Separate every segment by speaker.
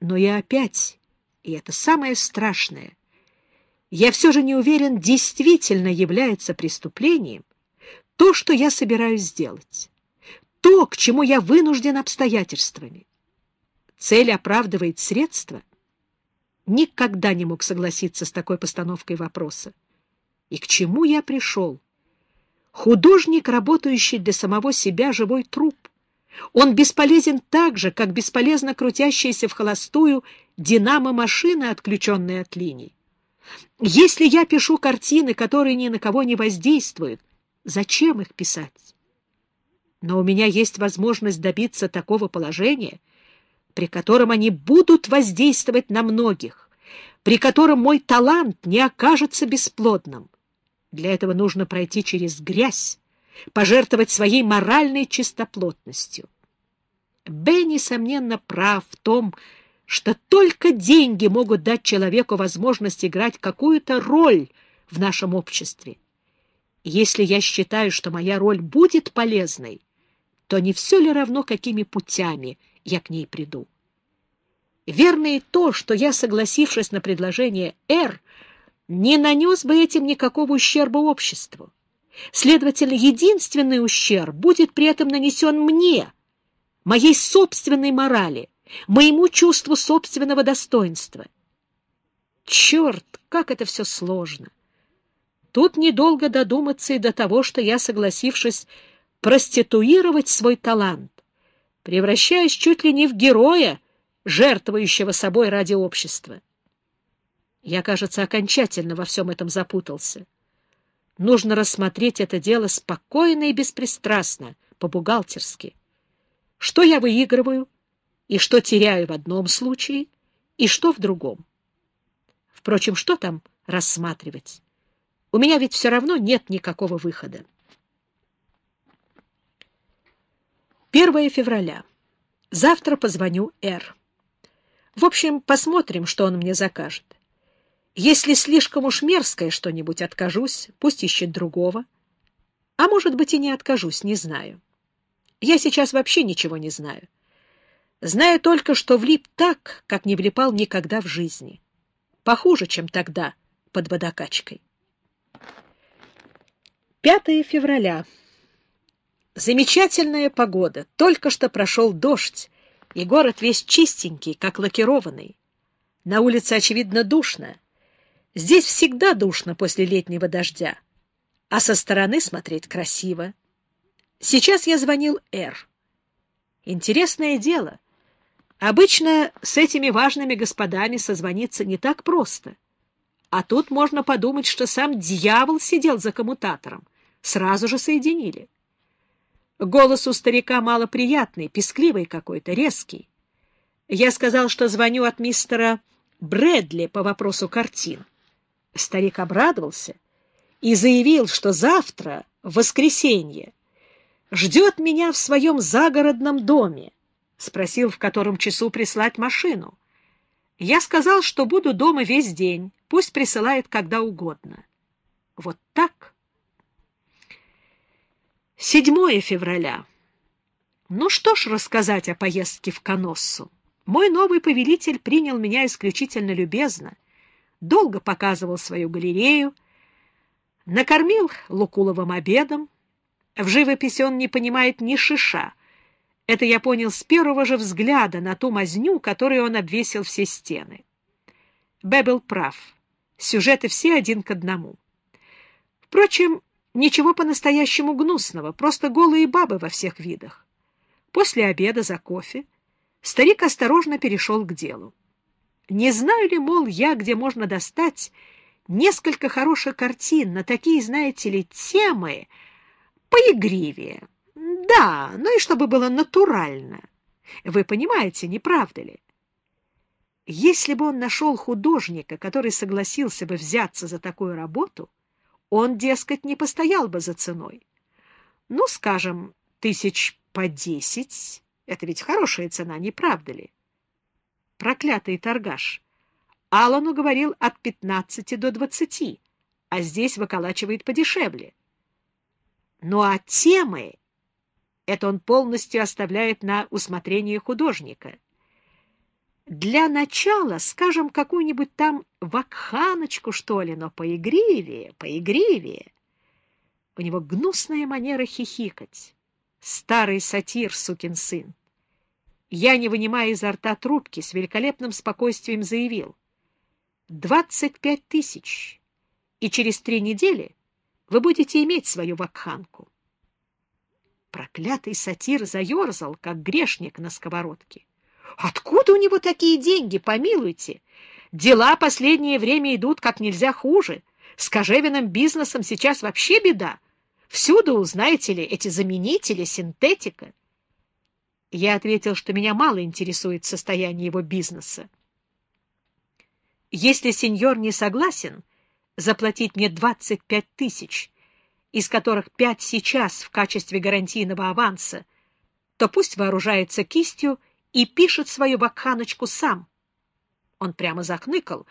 Speaker 1: Но я опять, и это самое страшное, я все же не уверен, действительно является преступлением то, что я собираюсь сделать, то, к чему я вынужден обстоятельствами. Цель оправдывает средства. Никогда не мог согласиться с такой постановкой вопроса. И к чему я пришел? Художник, работающий для самого себя, живой труп. Он бесполезен так же, как бесполезно крутящаяся в холостую динамо-машина, отключенная от линий. Если я пишу картины, которые ни на кого не воздействуют, зачем их писать? Но у меня есть возможность добиться такого положения, при котором они будут воздействовать на многих, при котором мой талант не окажется бесплодным. Для этого нужно пройти через грязь, пожертвовать своей моральной чистоплотностью. Б, несомненно, прав в том, что только деньги могут дать человеку возможность играть какую-то роль в нашем обществе. Если я считаю, что моя роль будет полезной, то не все ли равно, какими путями я к ней приду? Верно и то, что я, согласившись на предложение «Р», не нанес бы этим никакого ущерба обществу. Следовательно, единственный ущерб будет при этом нанесен мне, моей собственной морали, моему чувству собственного достоинства. Черт, как это все сложно! Тут недолго додуматься и до того, что я, согласившись проституировать свой талант, превращаюсь чуть ли не в героя, жертвующего собой ради общества. Я, кажется, окончательно во всем этом запутался. Нужно рассмотреть это дело спокойно и беспристрастно, по-бухгалтерски. Что я выигрываю и что теряю в одном случае, и что в другом. Впрочем, что там рассматривать? У меня ведь все равно нет никакого выхода. 1 февраля. Завтра позвоню Р. В общем, посмотрим, что он мне закажет. Если слишком уж мерзкое что-нибудь, откажусь, пусть ищет другого. А может быть, и не откажусь, не знаю. Я сейчас вообще ничего не знаю. Знаю только, что влип так, как не влипал никогда в жизни. Похуже, чем тогда, под водокачкой. 5 февраля. Замечательная погода. Только что прошел дождь, и город весь чистенький, как лакированный. На улице, очевидно, душно. Здесь всегда душно после летнего дождя, а со стороны смотреть красиво. Сейчас я звонил Р. Интересное дело. Обычно с этими важными господами созвониться не так просто. А тут можно подумать, что сам дьявол сидел за коммутатором. Сразу же соединили. Голос у старика малоприятный, пескливый какой-то, резкий. Я сказал, что звоню от мистера Брэдли по вопросу картин. Старик обрадовался и заявил, что завтра, в воскресенье, ждет меня в своем загородном доме. Спросил, в котором часу прислать машину. Я сказал, что буду дома весь день, пусть присылает когда угодно. Вот так. 7 февраля. Ну что ж рассказать о поездке в Коноссу. Мой новый повелитель принял меня исключительно любезно — долго показывал свою галерею, накормил Лукуловым обедом. В живописи он не понимает ни шиша. Это я понял с первого же взгляда на ту мазню, которую он обвесил все стены. Б прав. Сюжеты все один к одному. Впрочем, ничего по-настоящему гнусного, просто голые бабы во всех видах. После обеда за кофе старик осторожно перешел к делу. Не знаю ли, мол, я, где можно достать несколько хороших картин на такие, знаете ли, темы поигривее. Да, ну и чтобы было натурально. Вы понимаете, не правда ли? Если бы он нашел художника, который согласился бы взяться за такую работу, он, дескать, не постоял бы за ценой. Ну, скажем, тысяч по десять. Это ведь хорошая цена, не правда ли? Проклятый торгаш. Аллану говорил от пятнадцати до двадцати, а здесь выколачивает подешевле. Ну а темы это он полностью оставляет на усмотрение художника. Для начала, скажем, какую-нибудь там вакханочку, что ли, но поигривее, поигривее. У него гнусная манера хихикать. Старый сатир, сукин сын. Я, не вынимая изо рта трубки, с великолепным спокойствием заявил. «Двадцать пять тысяч, и через три недели вы будете иметь свою вакханку». Проклятый сатир заерзал, как грешник на сковородке. «Откуда у него такие деньги, помилуйте? Дела последнее время идут как нельзя хуже. С кожевенным бизнесом сейчас вообще беда. Всюду, знаете ли, эти заменители, синтетика». Я ответил, что меня мало интересует состояние его бизнеса. Если сеньор не согласен заплатить мне 25 тысяч, из которых пять сейчас в качестве гарантийного аванса, то пусть вооружается кистью и пишет свою бакханочку сам. Он прямо захныкал.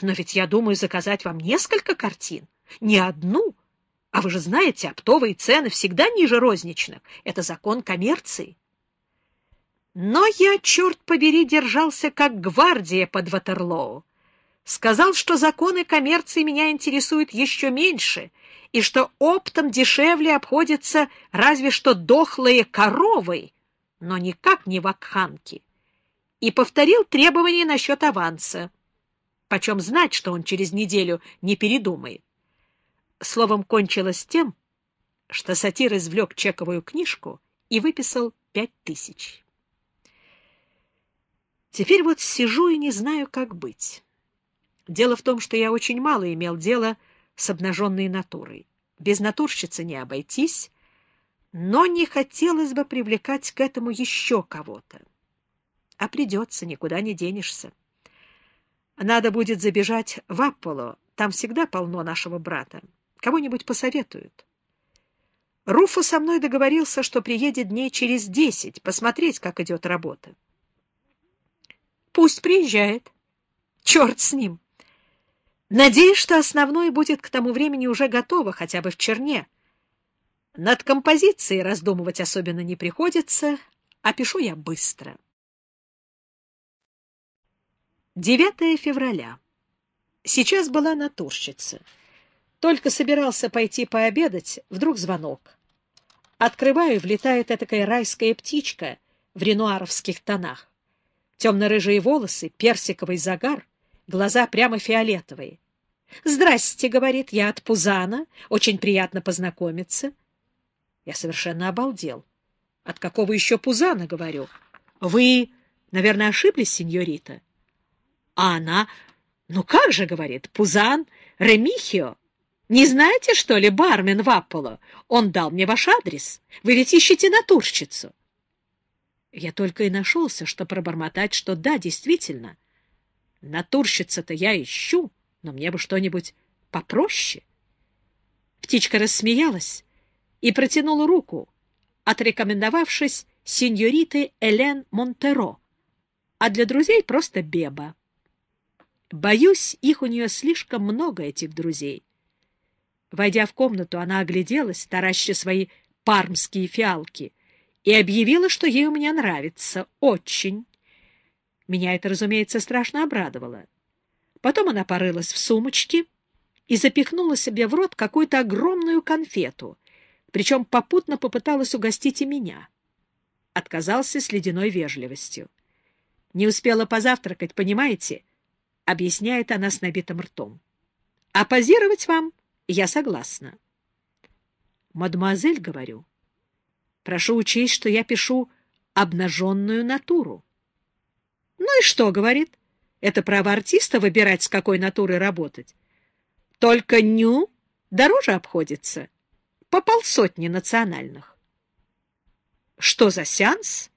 Speaker 1: Но ведь я думаю заказать вам несколько картин, не одну. А вы же знаете, оптовые цены всегда ниже розничных. Это закон коммерции. Но я, черт побери, держался как гвардия под Ватерлоу. Сказал, что законы коммерции меня интересуют еще меньше, и что оптом дешевле обходятся разве что дохлые коровы, но никак не вакханки. И повторил требования насчет аванса. Почем знать, что он через неделю не передумает. Словом, кончилось тем, что сатир извлек чековую книжку и выписал пять тысяч. Теперь вот сижу и не знаю, как быть. Дело в том, что я очень мало имел дела с обнаженной натурой. Без натурщицы не обойтись, но не хотелось бы привлекать к этому еще кого-то. А придется, никуда не денешься. Надо будет забежать в Апполо, там всегда полно нашего брата. Кого-нибудь посоветуют. Руфу со мной договорился, что приедет дней через десять, посмотреть, как идет работа. Пусть приезжает. Черт с ним. Надеюсь, что основное будет к тому времени уже готово, хотя бы в черне. Над композицией раздумывать особенно не приходится, а пишу я быстро. 9 февраля. Сейчас была натурщица. Только собирался пойти пообедать, вдруг звонок. Открываю, влетает этакая райская птичка в ренуаровских тонах. Темно-рыжие волосы, персиковый загар, глаза прямо фиолетовые. «Здрасте», — говорит, — «я от Пузана, очень приятно познакомиться». Я совершенно обалдел. «От какого еще Пузана?» — говорю. «Вы, наверное, ошиблись, сеньорита?» А она, «Ну как же», — говорит, — «Пузан, Ремихио. Не знаете, что ли, бармен в Апполо? Он дал мне ваш адрес. Вы ведь ищете натурщицу». Я только и нашелся, что пробормотать, что да, действительно, натурщица-то я ищу, но мне бы что-нибудь попроще. Птичка рассмеялась и протянула руку, отрекомендовавшись сеньоритой Элен Монтеро, а для друзей просто Беба. Боюсь, их у нее слишком много, этих друзей. Войдя в комнату, она огляделась, тараща свои пармские фиалки — и объявила, что ей у меня нравится. Очень. Меня это, разумеется, страшно обрадовало. Потом она порылась в сумочке и запихнула себе в рот какую-то огромную конфету, причем попутно попыталась угостить и меня. Отказался с ледяной вежливостью. Не успела позавтракать, понимаете? Объясняет она с набитым ртом. А позировать вам я согласна. Мадемуазель, говорю, — Прошу учесть, что я пишу обнаженную натуру. Ну и что, говорит? Это право артиста выбирать, с какой натурой работать. Только ню дороже обходится. По полсотни национальных. Что за сеанс?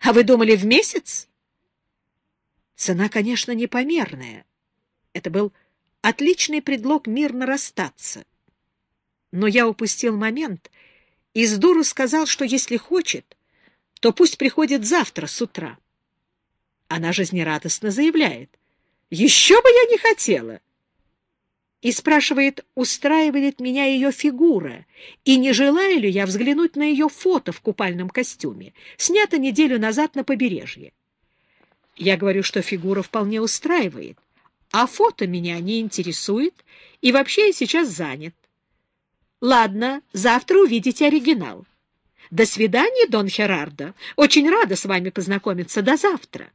Speaker 1: А вы думали в месяц? Цена, конечно, непомерная. Это был отличный предлог мирно расстаться. Но я упустил момент — и с дуру сказал, что если хочет, то пусть приходит завтра с утра. Она жизнерадостно заявляет, «Еще бы я не хотела!» И спрашивает, устраивает меня ее фигура, и не желаю ли я взглянуть на ее фото в купальном костюме, снято неделю назад на побережье. Я говорю, что фигура вполне устраивает, а фото меня не интересует, и вообще я сейчас занят. Ладно, завтра увидите оригинал. До свидания, Дон Херардо. Очень рада с вами познакомиться. До завтра.